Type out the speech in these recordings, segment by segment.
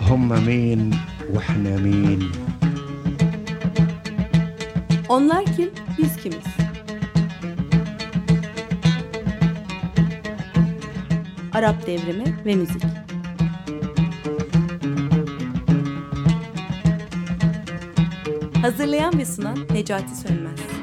هم مين واحنا مين؟ Onlar kim, biz kimiz? Arap Devrimi ve Müzik. Hazırlayan ve sunan Necati Sönmez.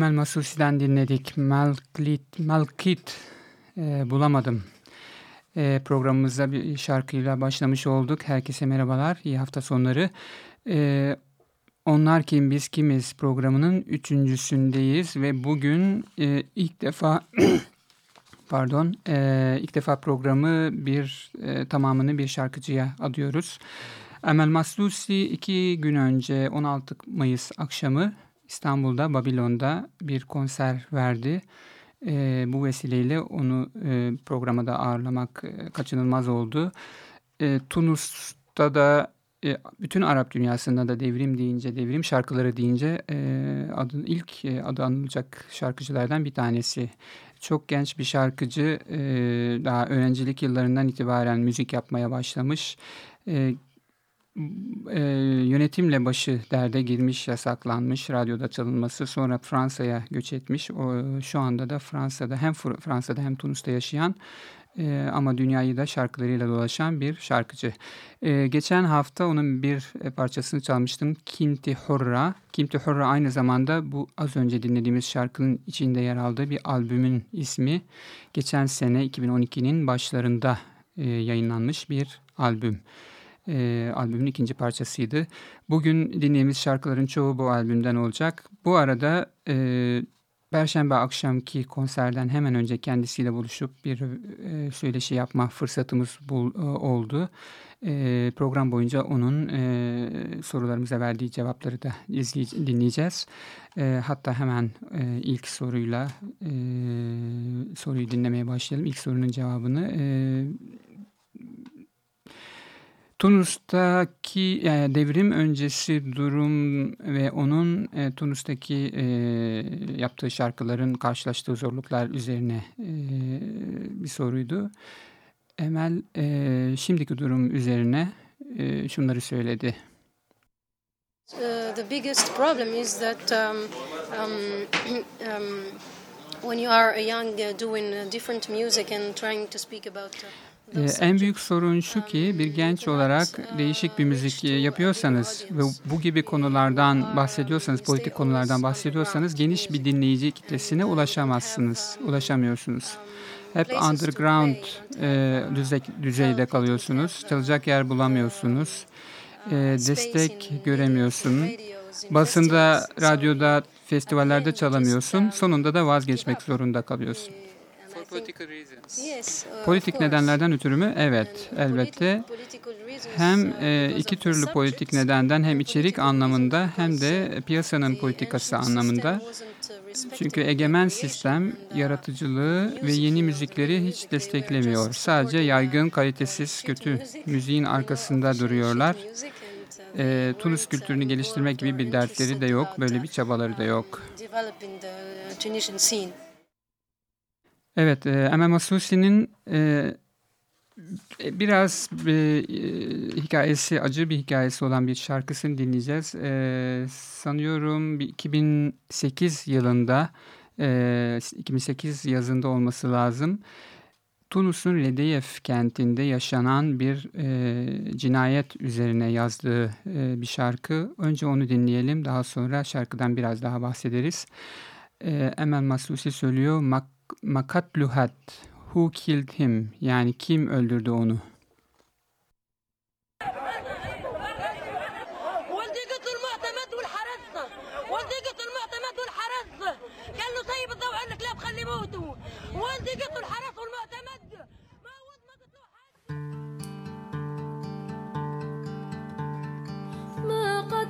Amel Masusi'den dinledik. Malkit, Malkit e, bulamadım. E, programımıza bir şarkıyla başlamış olduk. Herkese merhabalar, iyi hafta sonları. E, Onlar Kim Biz Kimiz programının üçüncüsündeyiz ve bugün e, ilk defa pardon e, ilk defa programı bir e, tamamını bir şarkıcıya adıyoruz. Amel Maslusi iki gün önce 16 Mayıs akşamı İstanbul'da, Babilon'da bir konser verdi. E, bu vesileyle onu e, programa da ağırlamak e, kaçınılmaz oldu. E, Tunus'ta da e, bütün Arap dünyasında da devrim deyince, devrim şarkıları deyince e, adın, ilk e, adı anılacak şarkıcılardan bir tanesi. Çok genç bir şarkıcı, e, daha öğrencilik yıllarından itibaren müzik yapmaya başlamış. E, e, yönetimle başı derde girmiş, yasaklanmış, radyoda çalınması. Sonra Fransa'ya göç etmiş. O, şu anda da Fransa'da hem Fransa'da hem Tunus'ta yaşayan e, ama dünyayı da şarkılarıyla dolaşan bir şarkıcı. E, geçen hafta onun bir parçasını çalmıştım. Kinti Horra. Kinti Horra aynı zamanda bu az önce dinlediğimiz şarkının içinde yer aldığı bir albümün ismi. Geçen sene 2012'nin başlarında e, yayınlanmış bir albüm. E, albümün ikinci parçasıydı. Bugün dinlediğimiz şarkıların çoğu bu albümden olacak. Bu arada e, Perşembe akşamki konserden hemen önce kendisiyle buluşup bir e, söyleşi yapma fırsatımız bul, e, oldu. E, program boyunca onun e, sorularımıza verdiği cevapları da izleye, dinleyeceğiz. E, hatta hemen e, ilk soruyla e, soruyu dinlemeye başlayalım. İlk sorunun cevabını e, Tunus'taki yani devrim öncesi durum ve onun e, Tunus'taki e, yaptığı şarkıların karşılaştığı zorluklar üzerine e, bir soruydu. Emel e, şimdiki durum üzerine e, şunları söyledi. Uh, the biggest problem is that um, um, um, when you are a young uh, doing uh, different music and trying to speak about uh, en büyük sorun şu ki bir genç olarak değişik bir müzik yapıyorsanız ve bu gibi konulardan bahsediyorsanız, politik konulardan bahsediyorsanız geniş bir dinleyici kitlesine ulaşamazsınız, ulaşamıyorsunuz. Hep underground e, düzey, düzeyde kalıyorsunuz, çalacak yer bulamıyorsunuz, e, destek göremiyorsun. Basında, radyoda, festivallerde çalamıyorsun, sonunda da vazgeçmek zorunda kalıyorsun. Politik nedenlerden ötürü mü? Evet, elbette. Hem e, iki türlü politik nedenden hem içerik anlamında hem de piyasanın politikası anlamında. Çünkü egemen sistem yaratıcılığı ve yeni müzikleri hiç desteklemiyor. Sadece yaygın, kalitesiz, kötü müziğin arkasında duruyorlar. E, Tunus kültürünü geliştirmek gibi bir dertleri de yok, böyle bir çabaları da yok. Evet, e, Emel Masusi'nin e, biraz e, hikayesi, acı bir hikayesi olan bir şarkısını dinleyeceğiz. E, sanıyorum 2008 yılında, e, 2008 yazında olması lazım. Tunus'un Ledeyef kentinde yaşanan bir e, cinayet üzerine yazdığı e, bir şarkı. Önce onu dinleyelim, daha sonra şarkıdan biraz daha bahsederiz. E, Emel Masusi söylüyor, Mak makatluhat Who killed him? Yani kim öldürdü onu?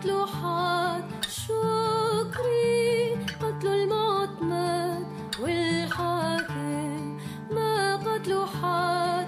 قتل حاد شكري قتل المعتمد والحاكم ما قتلوا حد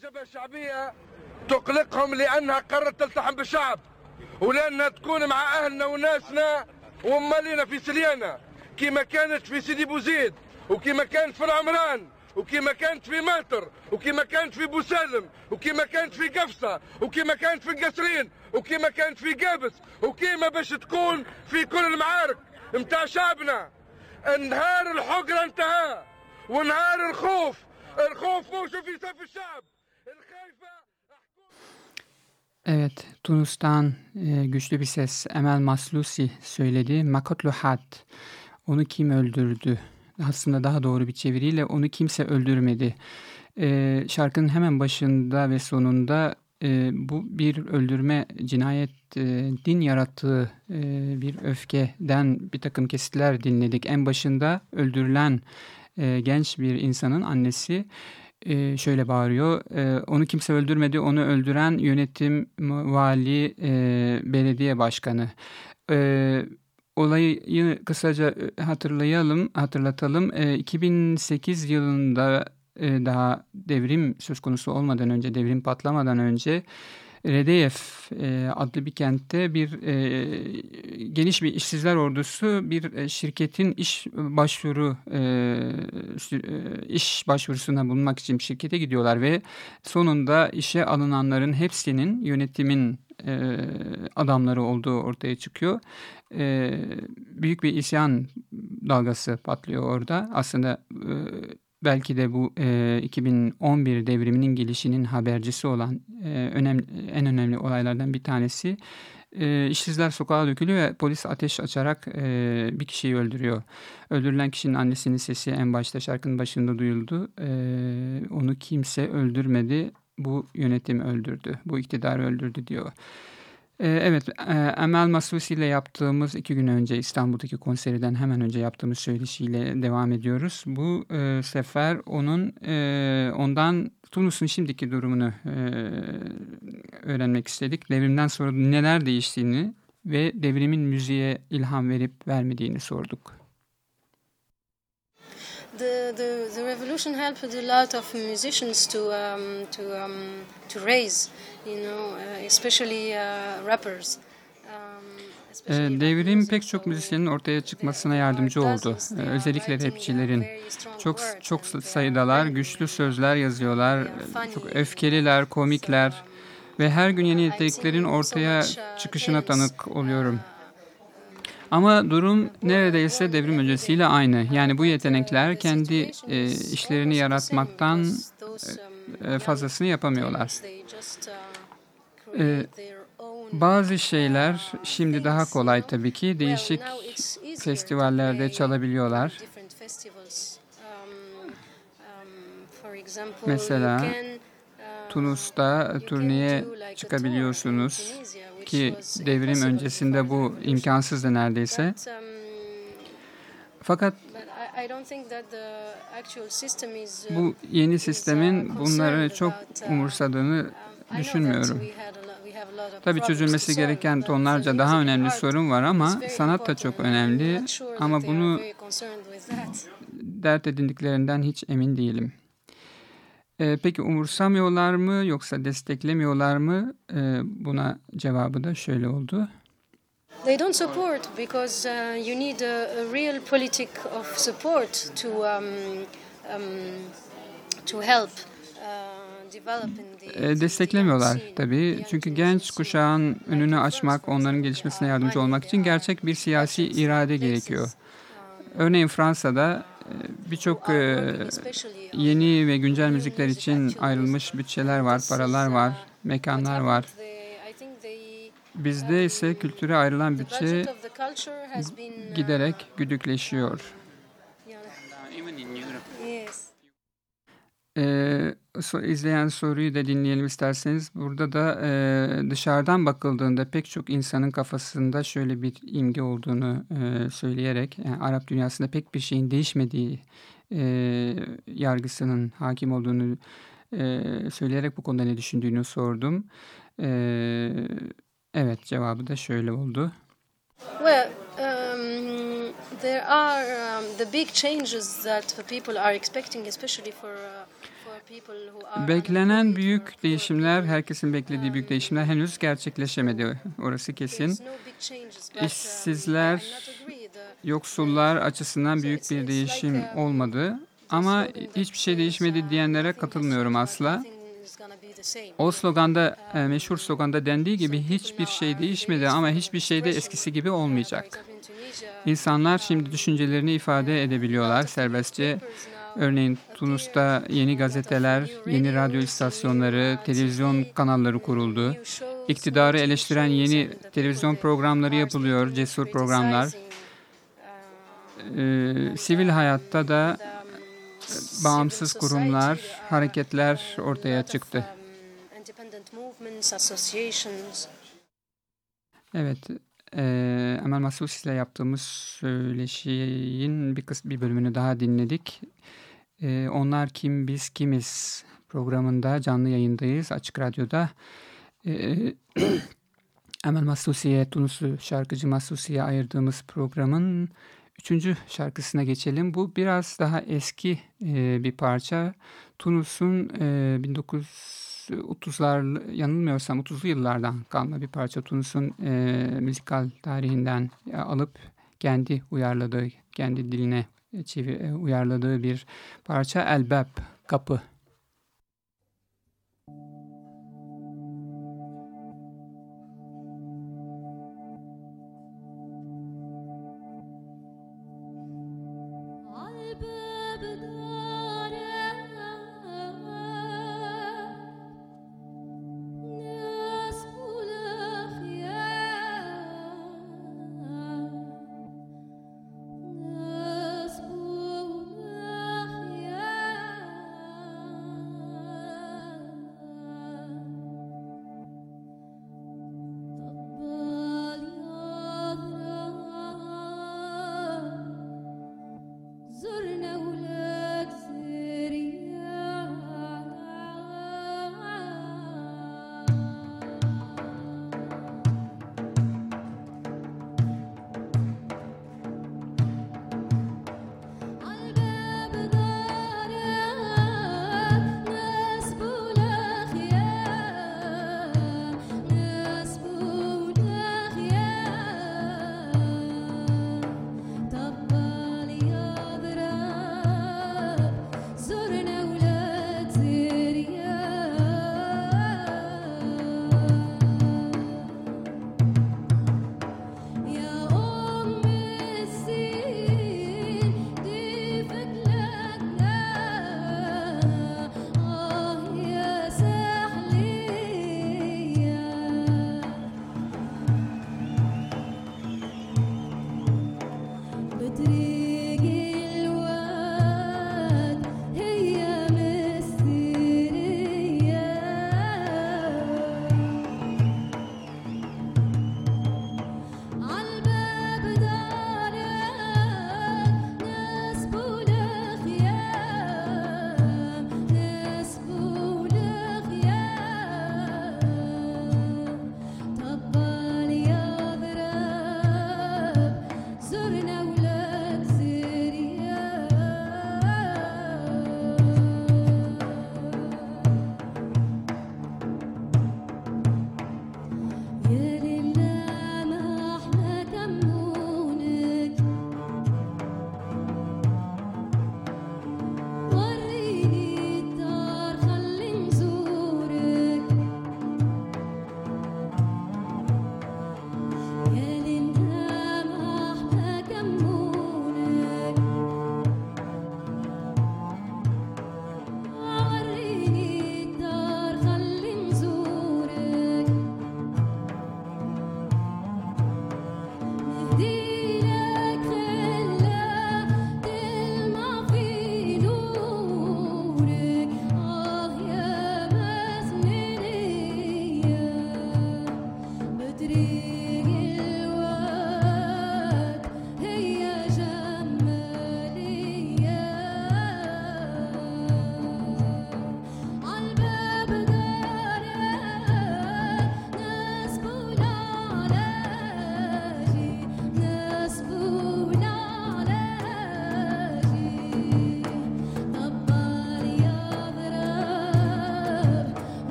الجبهة الشعبية تقلقهم لأنها قررت تلتحم بالشعب ولأنها تكون مع أهلنا وناسنا ومالينا في سليانة. كما كانت في سيدي بوزيد وكما كانت في العمران وكما كانت في ماتر وكما كانت في بوسالم وكما كانت في قفصة وكما كانت في القصرين وكما كانت في قابس وكما باش تكون في كل المعارك متاع شعبنا. نهار الحقرة انتهى ونهار الخوف الخوف موجود في صف الشعب. Evet, Tunus'tan e, güçlü bir ses Emel Maslusi söyledi. Makotlu Hat, onu kim öldürdü? Aslında daha doğru bir çeviriyle onu kimse öldürmedi. E, şarkının hemen başında ve sonunda e, bu bir öldürme, cinayet, e, din yarattığı e, bir öfkeden bir takım kesitler dinledik. En başında öldürülen e, genç bir insanın annesi e, şöyle bağırıyor. E, onu kimse öldürmedi, onu öldüren yönetim, vali, e, belediye başkanı. E, olayı kısaca hatırlayalım, hatırlatalım. E, 2008 yılında e, daha devrim söz konusu olmadan önce, devrim patlamadan önce Redeyef e, adlı bir kentte bir e, geniş bir işsizler ordusu bir e, şirketin iş başvuru iş başvurusuna bulunmak için şirkete gidiyorlar ve sonunda işe alınanların hepsinin yönetimin adamları olduğu ortaya çıkıyor. Büyük bir isyan dalgası patlıyor orada. Aslında belki de bu e, 2011 devriminin gelişinin habercisi olan e, önemli, en önemli olaylardan bir tanesi. E, işsizler sokağa dökülüyor ve polis ateş açarak e, bir kişiyi öldürüyor. Öldürülen kişinin annesinin sesi en başta şarkının başında duyuldu. E, onu kimse öldürmedi, bu yönetim öldürdü, bu iktidar öldürdü diyor. Ee, evet, e, Emel Masusi ile yaptığımız iki gün önce İstanbul'daki konseriden hemen önce yaptığımız söyleşiyle devam ediyoruz. Bu e, sefer onun e, ondan Tunus'un şimdiki durumunu e, öğrenmek istedik. Devrimden sonra neler değiştiğini ve devrimin müziğe ilham verip vermediğini sorduk. The, the, the revolution helped a lot of musicians to um, to um, to raise, you know, uh, especially uh, rappers. Um, Ee, Devrim pek çok müzisyenin ortaya çıkmasına yardımcı oldu. Ee, Özellikle rapçilerin. Çok çok sayıdalar, güçlü sözler yazıyorlar, çok öfkeliler, komikler ve her gün yeni yeteneklerin ortaya çıkışına tanık oluyorum. Ama durum neredeyse devrim öncesiyle aynı. Yani bu yetenekler kendi e, işlerini yaratmaktan e, fazlasını yapamıyorlar. E, bazı şeyler şimdi daha kolay tabii ki. Değişik festivallerde çalabiliyorlar. Mesela Tunus'ta turneye çıkabiliyorsunuz ki devrim öncesinde bu imkansızdı neredeyse. Fakat bu yeni sistemin bunları çok umursadığını düşünmüyorum. Tabii çözülmesi gereken tonlarca daha önemli sorun var ama sanat da çok önemli. Ama bunu dert edindiklerinden hiç emin değilim. Ee, peki umursamıyorlar mı yoksa desteklemiyorlar mı? Ee, buna cevabı da şöyle oldu. They don't support because uh, you need a, a real politic of support to um, um, to help uh, desteklemiyorlar tabii. Çünkü genç kuşağın önünü açmak, onların gelişmesine yardımcı olmak için gerçek bir siyasi irade gerekiyor. Örneğin Fransa'da e, birçok e, yeni ve güncel müzikler için ayrılmış bütçeler var, paralar var, mekanlar var. Bizde ise kültüre ayrılan bütçe giderek güdükleşiyor. Ee, so, izleyen soruyu da dinleyelim isterseniz. Burada da e, dışarıdan bakıldığında pek çok insanın kafasında şöyle bir imge olduğunu e, söyleyerek yani Arap dünyasında pek bir şeyin değişmediği e, yargısının hakim olduğunu e, söyleyerek bu konuda ne düşündüğünü sordum. E, evet cevabı da şöyle oldu. Well, um, there are um, the big changes that the people are expecting, especially for uh, Beklenen büyük değişimler, herkesin beklediği büyük değişimler henüz gerçekleşemedi. Orası kesin. İşsizler, yoksullar açısından büyük bir değişim olmadı. Ama hiçbir şey değişmedi diyenlere katılmıyorum asla. O sloganda, meşhur sloganda dendiği gibi hiçbir şey değişmedi ama hiçbir şey de eskisi gibi olmayacak. İnsanlar şimdi düşüncelerini ifade edebiliyorlar serbestçe. Örneğin Tunus'ta yeni gazeteler, yeni radyo istasyonları, televizyon kanalları kuruldu. İktidarı eleştiren yeni televizyon programları yapılıyor, cesur programlar. Ee, sivil hayatta da bağımsız kurumlar, hareketler ortaya çıktı. Evet, e, Emel Masusi ile yaptığımız söyleşinin bir, kısmı, bir bölümünü daha dinledik. E, Onlar Kim Biz Kimiz programında canlı yayındayız Açık Radyo'da. E, Emel Masusi'ye, Tunuslu şarkıcı Masusi'ye ayırdığımız programın üçüncü şarkısına geçelim. Bu biraz daha eski e, bir parça. Tunus'un e, 1930'lar yanılmıyorsam 30'lu yıllardan kalma bir parça. Tunus'un e, müzikal tarihinden alıp kendi uyarladığı, kendi diline çevir, uyarladığı bir parça Elbab, Kapı.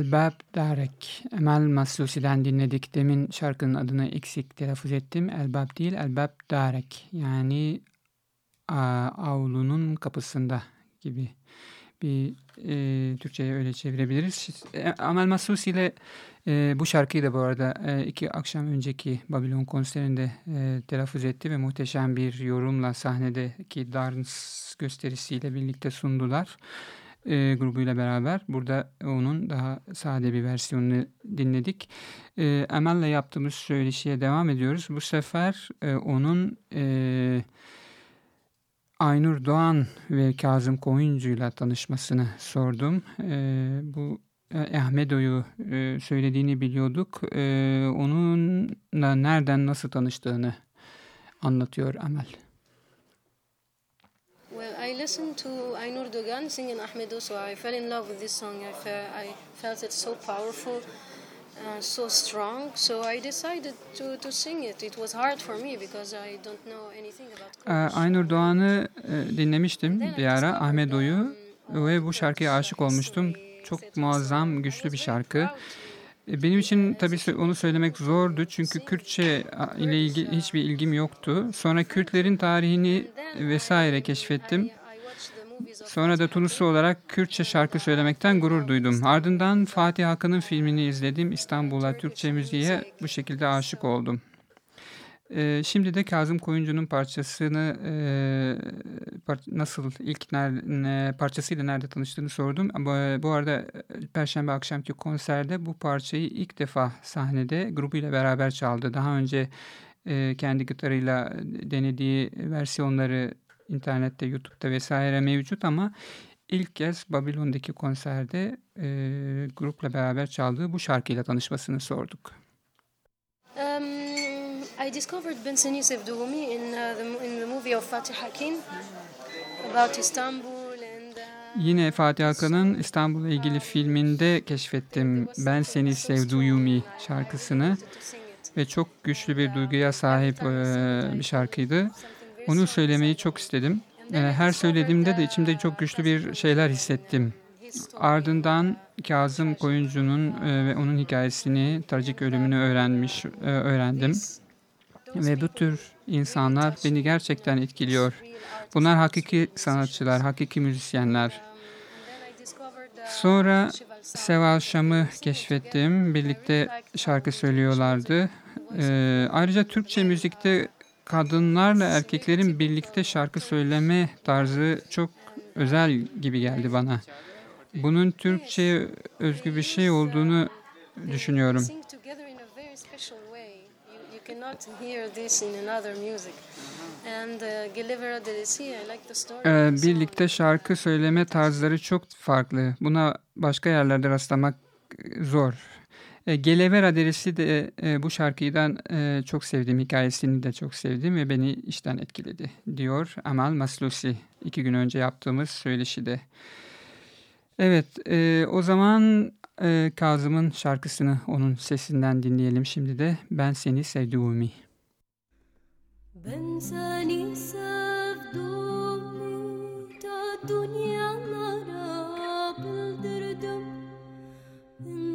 Elbab Darek. Emel Maslusi'den dinledik. Demin şarkının adını eksik telaffuz ettim. Elbab değil, Elbab Darek. Yani avlunun kapısında gibi bir e, Türkçe'ye öyle çevirebiliriz. E, Amel Maslusi ile e, bu şarkıyı da bu arada e, iki akşam önceki Babylon konserinde e, telaffuz etti ve muhteşem bir yorumla sahnedeki dans gösterisiyle birlikte sundular e, grubuyla beraber. Burada onun daha sade bir versiyonunu dinledik. E, Emel'le yaptığımız söyleşiye devam ediyoruz. Bu sefer e, onun e, Aynur Doğan ve Kazım Koyuncu'yla tanışmasını sordum. E, bu e, Ahmedo'yu e, söylediğini biliyorduk. E, onunla nereden nasıl tanıştığını anlatıyor Emel. Listened to Aynur Dogan singing Ahmedo, so I fell in love with this song. I, fe I felt it so powerful, uh, so strong. So I decided to, to sing it. It was hard for me because I don't know anything about Kurdish. Aynur Doğan'ı e, dinlemiştim bir ara Ahmedo'yu ve bu şarkıya aşık olmuştum. Çok muazzam, güçlü bir şarkı. E, benim için tabii onu söylemek zordu çünkü Kürtçe ile ilgili hiçbir ilgim yoktu. Sonra Kürtlerin tarihini vesaire keşfettim. Sonra da Tunuslu olarak Kürtçe şarkı söylemekten gurur duydum. Ardından Fatih Akın'ın filmini izledim. İstanbul'a Türkçe müziğe bu şekilde aşık oldum. Ee, şimdi de Kazım Koyuncu'nun parçasını e, nasıl ilk ner parçasıyla nerede tanıştığını sordum. Bu, bu arada Perşembe akşamki konserde bu parçayı ilk defa sahnede grubuyla beraber çaldı. Daha önce e, kendi gitarıyla denediği versiyonları internette, YouTube'da vesaire mevcut ama ilk kez Babilon'daki konserde e, grupla beraber çaldığı bu şarkıyla tanışmasını sorduk. Um, I discovered Ben Seni Sevduğumi in, uh, the, in the movie of Fatih Akin about Istanbul uh, Yine Fatih Akan'ın İstanbul'la ilgili filminde keşfettim Ben Seni Sevduğumi şarkısını ve çok güçlü bir duyguya sahip e, bir şarkıydı. Onu söylemeyi çok istedim. E, her söylediğimde de içimde çok güçlü bir şeyler hissettim. Ardından Kazım Koyuncu'nun e, ve onun hikayesini, trajik ölümünü öğrenmiş, e, öğrendim. Ve bu tür insanlar beni gerçekten etkiliyor. Bunlar hakiki sanatçılar, hakiki müzisyenler. Sonra Seval Şam'ı keşfettim. Birlikte şarkı söylüyorlardı. Ee, ayrıca Türkçe müzikte kadınlarla erkeklerin birlikte şarkı söyleme tarzı çok özel gibi geldi bana. Bunun Türkçe özgü bir şey olduğunu düşünüyorum. Ee, birlikte şarkı söyleme tarzları çok farklı. Buna başka yerlerde rastlamak zor. E, Gelever adresi de e, bu şarkıdan e, çok sevdim. Hikayesini de çok sevdim ve beni işten etkiledi diyor Amal Maslusi. iki gün önce yaptığımız söyleşide. Evet e, o zaman Kazım'ın şarkısını onun sesinden dinleyelim şimdi de. Ben seni sevdiğimi. Ben seni sevdiğimi da dünyalara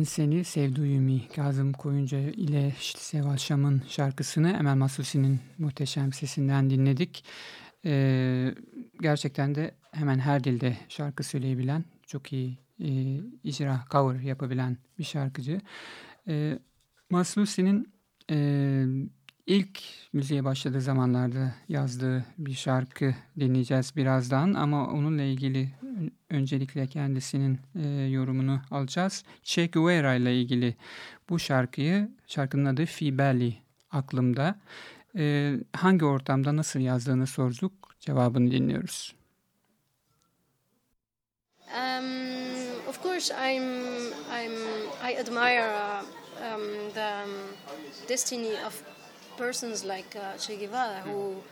Ben Seni Sevduyumi Kazım Koyunca ile Seval Şam'ın şarkısını Emel Masusi'nin muhteşem sesinden dinledik. Ee, gerçekten de hemen her dilde şarkı söyleyebilen, çok iyi e, icra, cover yapabilen bir şarkıcı. Ee, Masusi'nin e, ilk müziğe başladığı zamanlarda yazdığı bir şarkı dinleyeceğiz birazdan ama onunla ilgili öncelikle kendisinin e, yorumunu alacağız. Che Guevara ile ilgili bu şarkıyı, şarkının adı Fibeli aklımda. E, hangi ortamda nasıl yazdığını sorduk, cevabını dinliyoruz. Um, of course, I'm, I'm, I admire uh, um, the um, destiny of persons like uh, Che Guevara who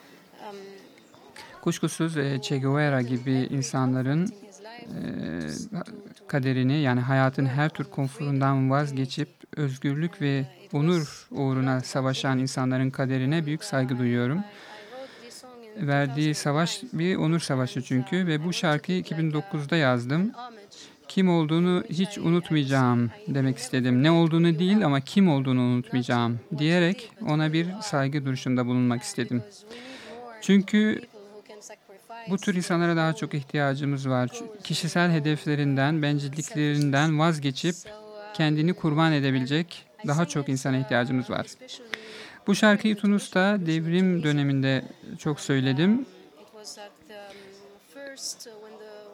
um, Kuşkusuz e, Che Guevara gibi insanların e, kaderini yani hayatın her tür konforundan vazgeçip özgürlük ve onur uğruna savaşan insanların kaderine büyük saygı duyuyorum. Verdiği savaş bir onur savaşı çünkü ve bu şarkıyı 2009'da yazdım. Kim olduğunu hiç unutmayacağım demek istedim. Ne olduğunu değil ama kim olduğunu unutmayacağım diyerek ona bir saygı duruşunda bulunmak istedim. Çünkü bu tür insanlara daha çok ihtiyacımız var. Kişisel hedeflerinden, bencilliklerinden vazgeçip kendini kurban edebilecek daha çok insana ihtiyacımız var. Bu şarkıyı Tunus'ta devrim döneminde çok söyledim.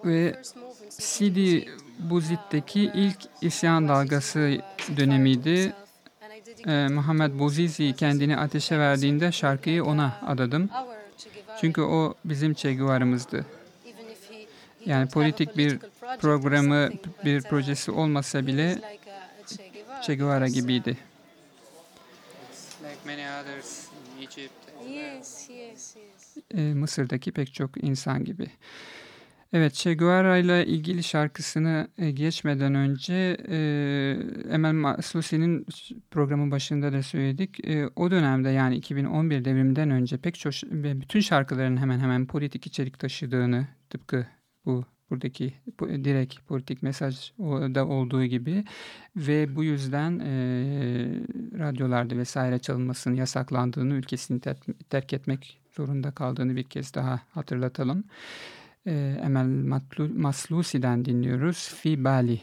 Ve Sidi Buzit'teki ilk isyan dalgası dönemiydi. Ee, Muhammed Bozizi kendini ateşe verdiğinde şarkıyı ona adadım. Çünkü o bizim Che Guevara'mızdı. Yani politik bir programı, bir projesi olmasa bile Che Guevara gibiydi. Mısır'daki pek çok insan gibi. Evet, Che Guevara ile ilgili şarkısını e, geçmeden önce e, Emel Maslusi'nin programın başında da söyledik. E, o dönemde yani 2011 devriminden önce pek çok bütün şarkıların hemen hemen politik içerik taşıdığını tıpkı bu buradaki direkt politik mesaj da olduğu gibi ve bu yüzden e, radyolarda vesaire çalınmasının yasaklandığını ülkesini ter terk etmek zorunda kaldığını bir kez daha hatırlatalım. Emel Maslusi'den dinliyoruz. Fi Bali.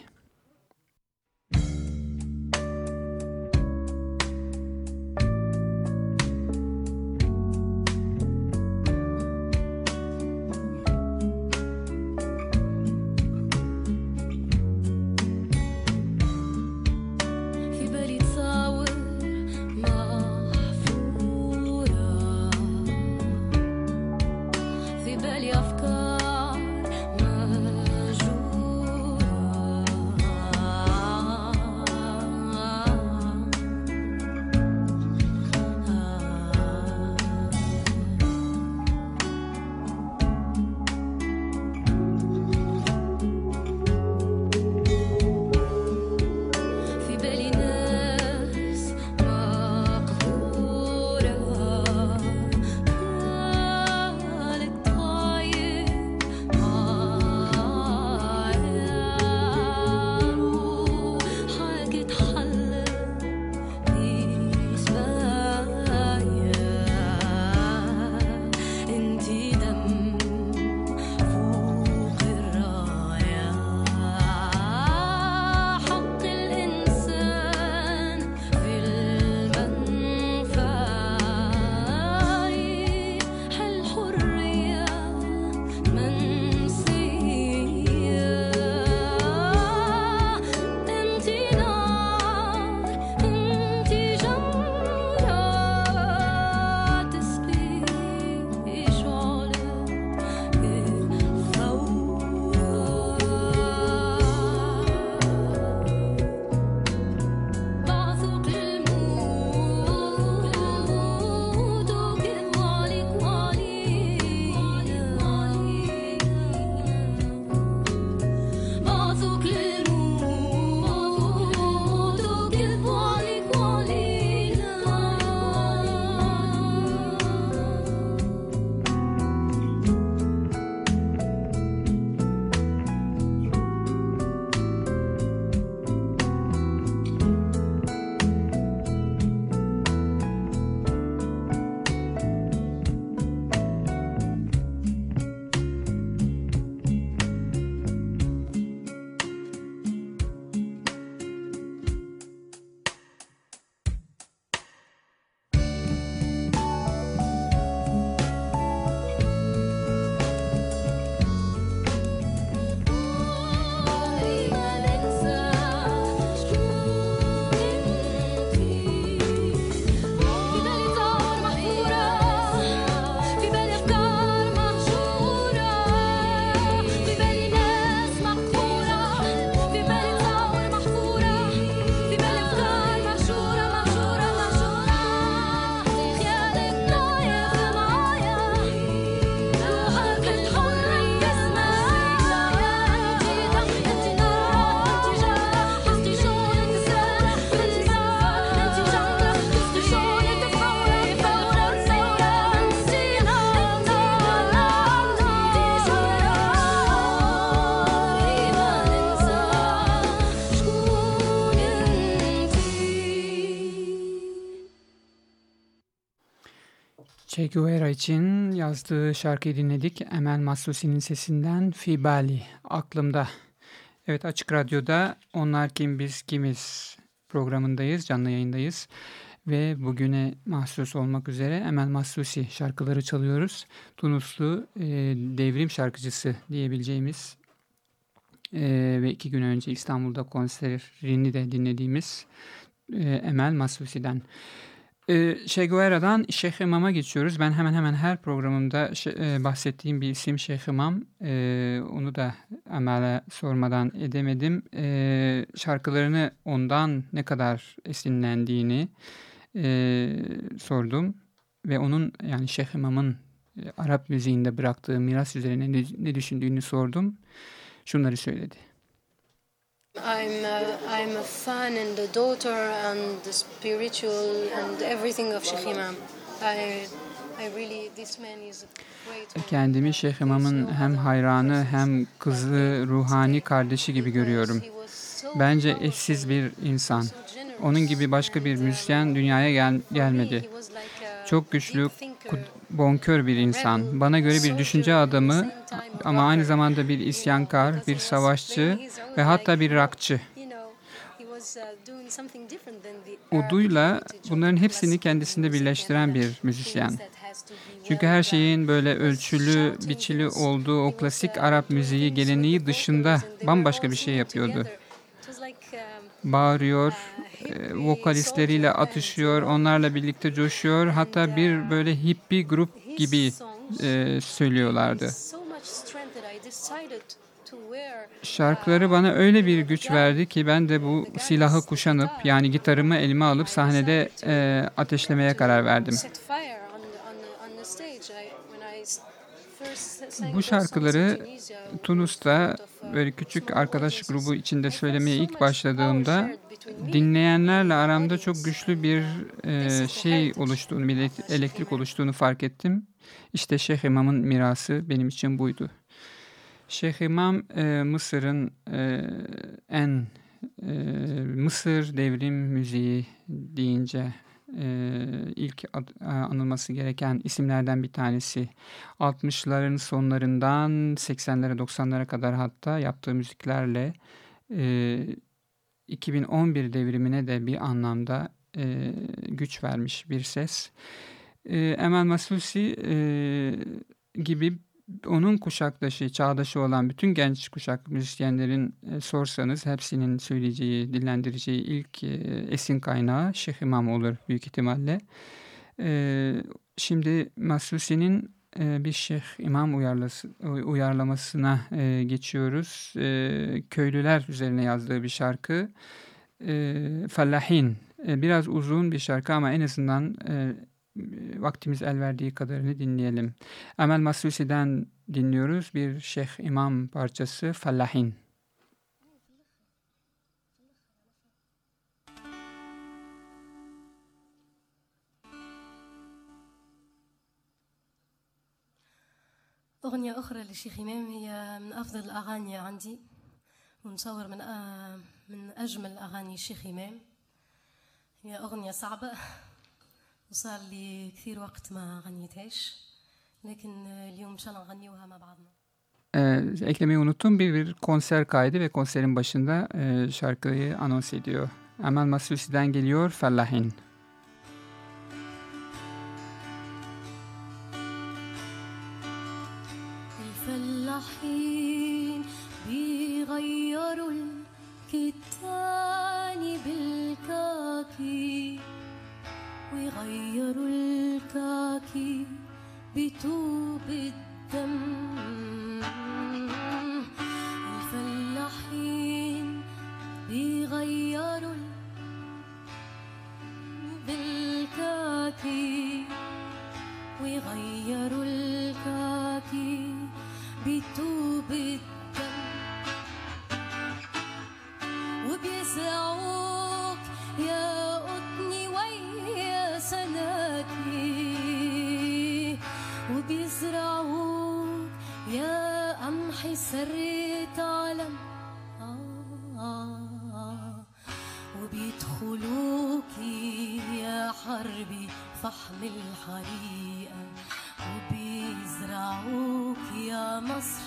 Che Guevara için yazdığı şarkıyı dinledik. Emel Masusi'nin sesinden Fibali, aklımda. Evet Açık Radyo'da Onlar Kim Biz Kimiz programındayız, canlı yayındayız. Ve bugüne mahsus olmak üzere Emel Masusi şarkıları çalıyoruz. Tunuslu e, devrim şarkıcısı diyebileceğimiz e, ve iki gün önce İstanbul'da konserini de dinlediğimiz e, Emel Masusi'den. Ee, Che Guevara'dan Şeyh İmam'a geçiyoruz. Ben hemen hemen her programımda e, bahsettiğim bir isim Şeyh İmam. Ee, onu da Emel'e sormadan edemedim. Ee, şarkılarını ondan ne kadar esinlendiğini e, sordum. Ve onun yani Şeyh İmam'ın e, Arap müziğinde bıraktığı miras üzerine ne, ne düşündüğünü sordum. Şunları söyledi. I'm a, I'm a fan and a daughter and the spiritual and everything of Sheikh Imam. I, I really, this man is a great man. Kendimi Şeyh İmam'ın hem hayranı hem kızı ruhani kardeşi gibi görüyorum. Bence eşsiz bir insan. Onun gibi başka bir müzisyen dünyaya gel gelmedi. Çok güçlü, bonkör bir insan. Bana göre bir düşünce adamı ama aynı zamanda bir isyankar, bir savaşçı ve hatta bir rakçı. Uduyla bunların hepsini kendisinde birleştiren bir müzisyen. Çünkü her şeyin böyle ölçülü, biçili olduğu o klasik Arap müziği geleneği dışında bambaşka bir şey yapıyordu. Bağırıyor, e, vokalistleriyle atışıyor, onlarla birlikte coşuyor. Hatta bir böyle hippie grup gibi e, söylüyorlardı. Şarkıları bana öyle bir güç verdi ki ben de bu silahı kuşanıp yani gitarımı elime alıp sahnede e, ateşlemeye karar verdim. Bu şarkıları Tunus'ta böyle küçük arkadaş grubu içinde söylemeye ilk başladığımda dinleyenlerle aramda çok güçlü bir e, şey oluştuğunu, bir elektrik oluştuğunu fark ettim. İşte Şeyh İmam'ın mirası benim için buydu. Şeyh İmam e, Mısır'ın e, en e, Mısır devrim müziği deyince e, ilk ad, e, anılması gereken isimlerden bir tanesi. 60'ların sonlarından 80'lere 90'lara kadar hatta yaptığı müziklerle e, 2011 devrimine de bir anlamda e, güç vermiş bir ses. E, Emel Masusi e, gibi onun kuşaktaşı, çağdaşı olan bütün genç kuşak müzisyenlerin e, sorsanız hepsinin söyleyeceği, dillendireceği ilk e, esin kaynağı Şeyh İmam olur büyük ihtimalle. E, şimdi Masusi'nin e, bir Şeyh İmam uyarlası, uyarlamasına e, geçiyoruz. E, köylüler üzerine yazdığı bir şarkı. E, Fallahin. E, biraz uzun bir şarkı ama en azından... E, vaktimiz el verdiği kadarını dinleyelim. Emel Masusi'den dinliyoruz bir Şeyh İmam parçası Fallahin. أغنية أخرى للشيخ إمام هي من أفضل الأغاني عندي ونصور من من أجمل أغاني الشيخ إمام هي أغنية صعبة وصار لي كثير وقت ما غنيتهاش لكن اليوم ان شاء الله نغنيوها مع بعضنا Ee, eklemeyi unuttum. Bir, bir konser kaydı ve konserin başında e, şarkıyı anons ediyor. Emel Masusi'den geliyor Fellahin. مصر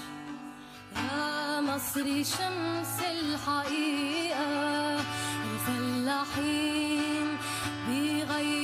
يا مصري شمس الحقيقة الفلاحين بيغيروا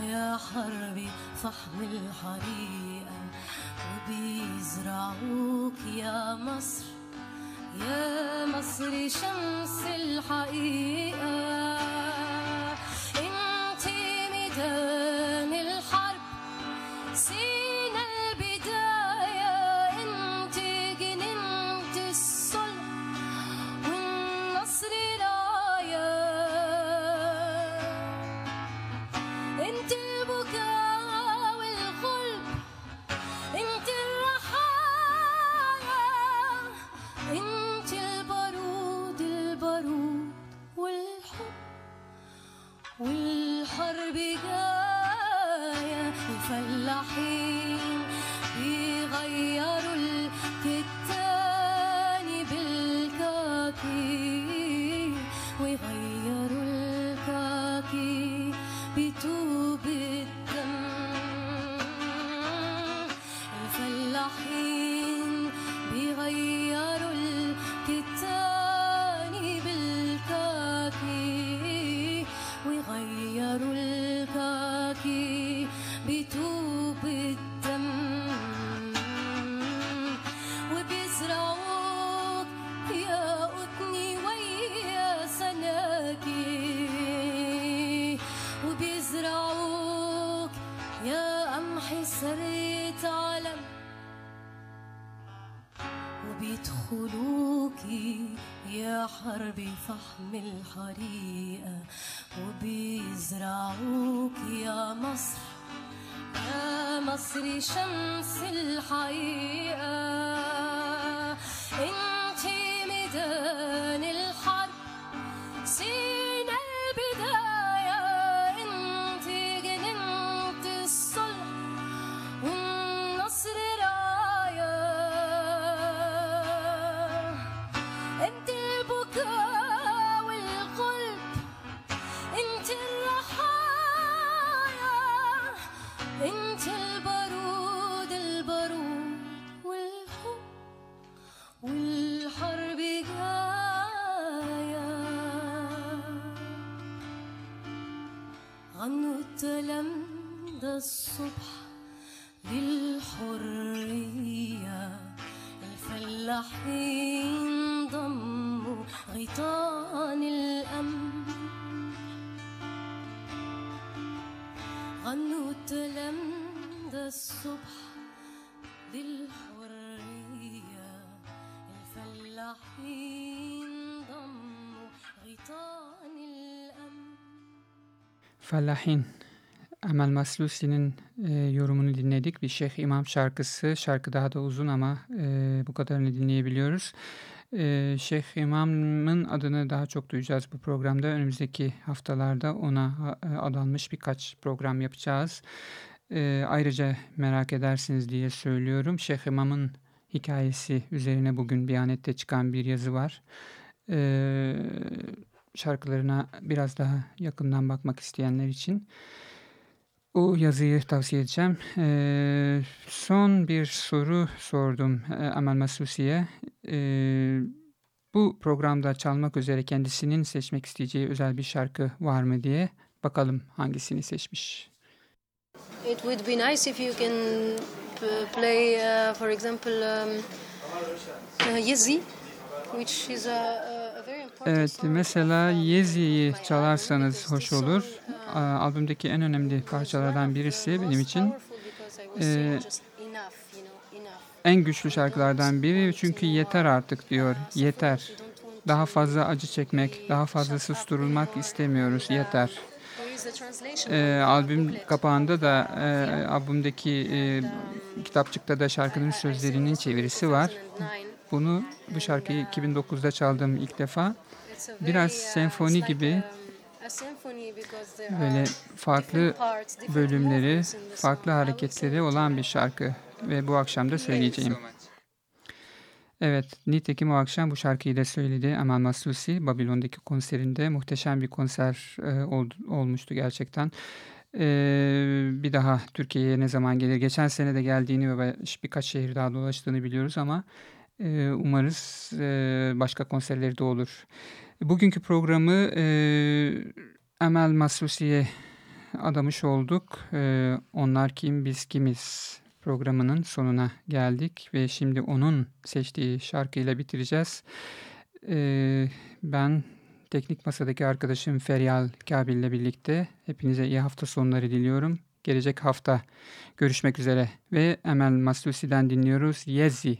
يا حربي فحم الحريقة وبيزرعوك يا مصر. يا مصر شمس الحقيقة. انتي ميدان عصري شمس الحقيقة. الفلاحين ضموا غيطان الأمن. غنوا التلم ده الصبح للحرية الفلاحين ضموا غيطان الأمن. Fallahin Emel Maslusi'nin e, yorumunu dinledik. Bir Şeyh İmam şarkısı. Şarkı daha da uzun ama e, bu kadarını dinleyebiliyoruz. E, Şeyh İmam'ın adını daha çok duyacağız bu programda. Önümüzdeki haftalarda ona e, adanmış birkaç program yapacağız. E, ayrıca merak edersiniz diye söylüyorum. Şeyh İmam'ın hikayesi üzerine bugün Biyanet'te çıkan bir yazı var. E, şarkılarına biraz daha yakından bakmak isteyenler için o yazıyı tavsiye edeceğim. Ee, son bir soru sordum e, Emel Masusi'ye. Ee, bu programda çalmak üzere kendisinin seçmek isteyeceği özel bir şarkı var mı diye. Bakalım hangisini seçmiş. It would be nice if you can uh, play, uh, for example, um, uh, Yezi, which is a, important. Evet, mesela Yezi'yi çalarsanız hoş olur. Albümdeki en önemli parçalardan birisi benim için. Ee, en güçlü şarkılardan biri çünkü yeter artık diyor. Yeter. Daha fazla acı çekmek, daha fazla susturulmak istemiyoruz. Yeter. Ee, albüm kapağında da e, albümdeki e, kitapçıkta da şarkının sözlerinin çevirisi var. Bunu bu şarkıyı 2009'da çaldım ilk defa. Biraz senfoni gibi böyle farklı bölümleri, farklı hareketleri olan bir şarkı ve bu akşam da söyleyeceğim. Evet, nitekim o akşam bu şarkıyı da söyledi Amal Maslusi. Babilon'daki konserinde muhteşem bir konser e, ol, olmuştu gerçekten. E, bir daha Türkiye'ye ne zaman gelir? Geçen sene de geldiğini ve birkaç şehir daha dolaştığını biliyoruz ama e, umarız e, başka konserleri de olur. Bugünkü programı e, Emel Maslusi'ye adamış olduk. E, Onlar kim, biz kimiz programının sonuna geldik ve şimdi onun seçtiği şarkıyla bitireceğiz. E, ben teknik masadaki arkadaşım Feryal Kabil ile birlikte hepinize iyi hafta sonları diliyorum. Gelecek hafta görüşmek üzere ve Emel Maslusi'den dinliyoruz Yezi.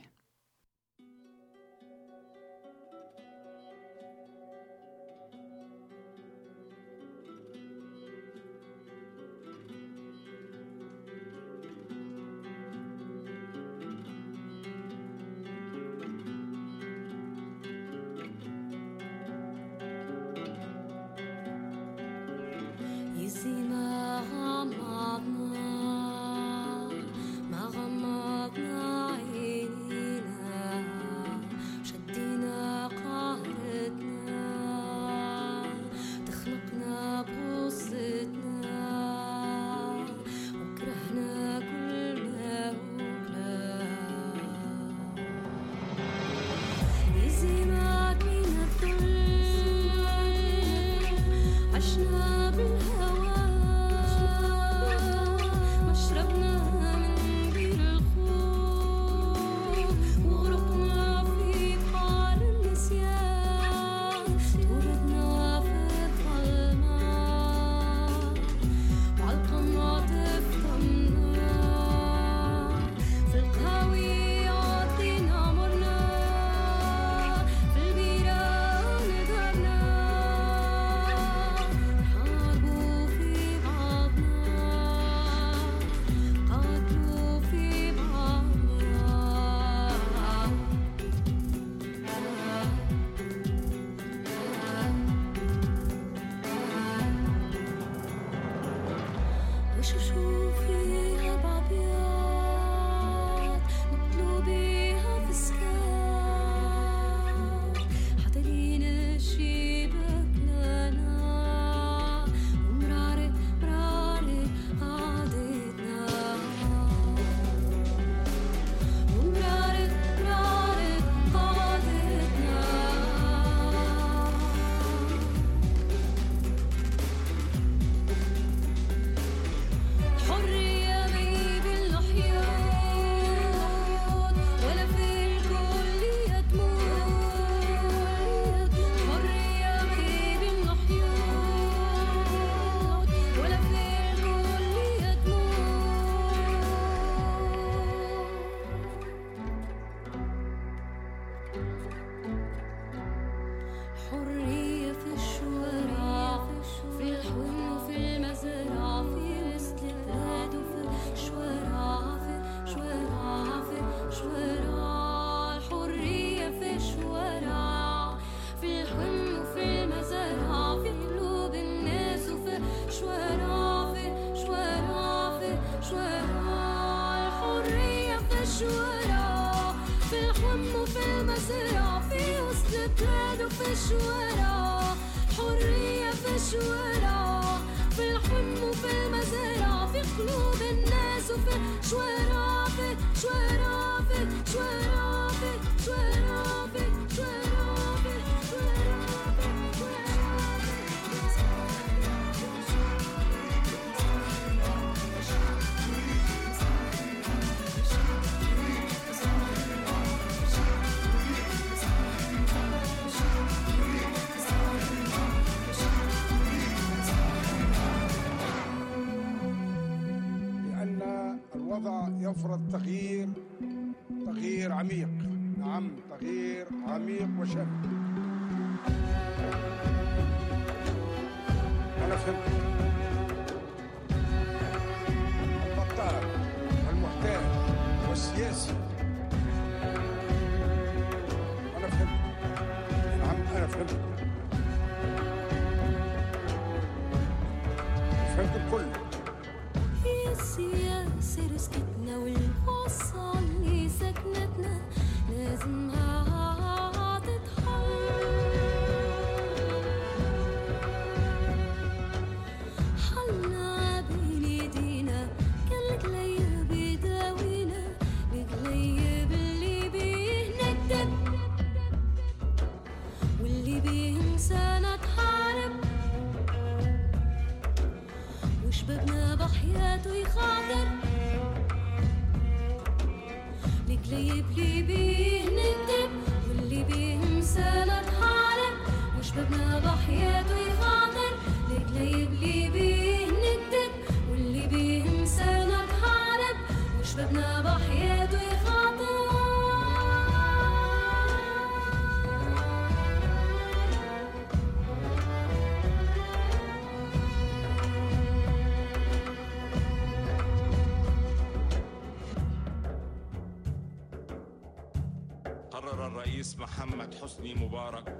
حسني مبارك.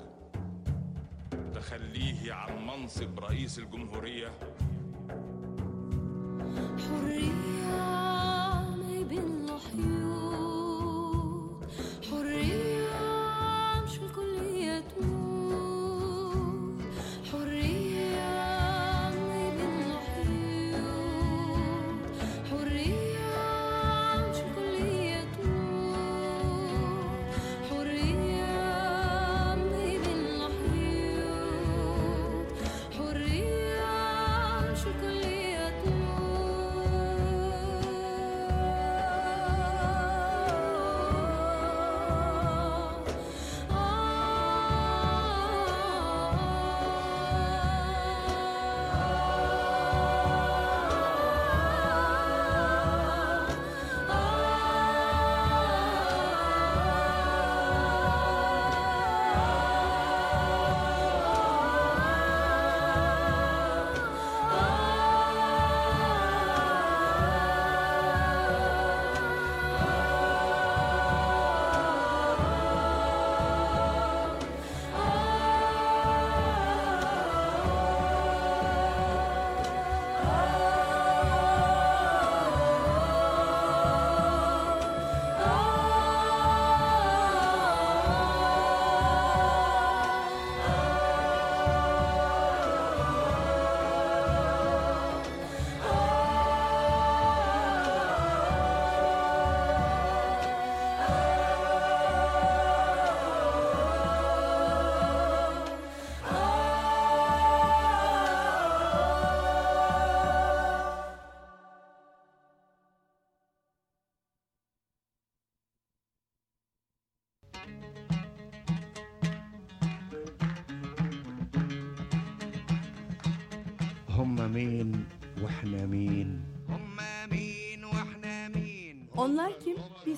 تخليه عن منصب رئيس الجمهورية. حرية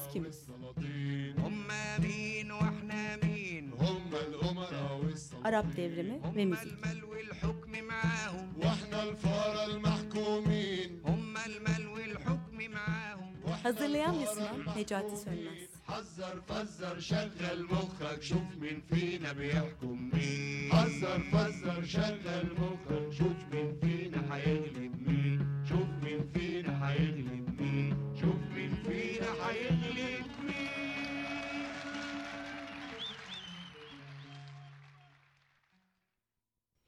biz kimiz? Arap devrimi ve müzik. Hazırlayan ve sunan Necati Sönmez. حذر فزر شغل مخك شوف مين فينا بيحكم مين حذر فزر شغل مخك شوف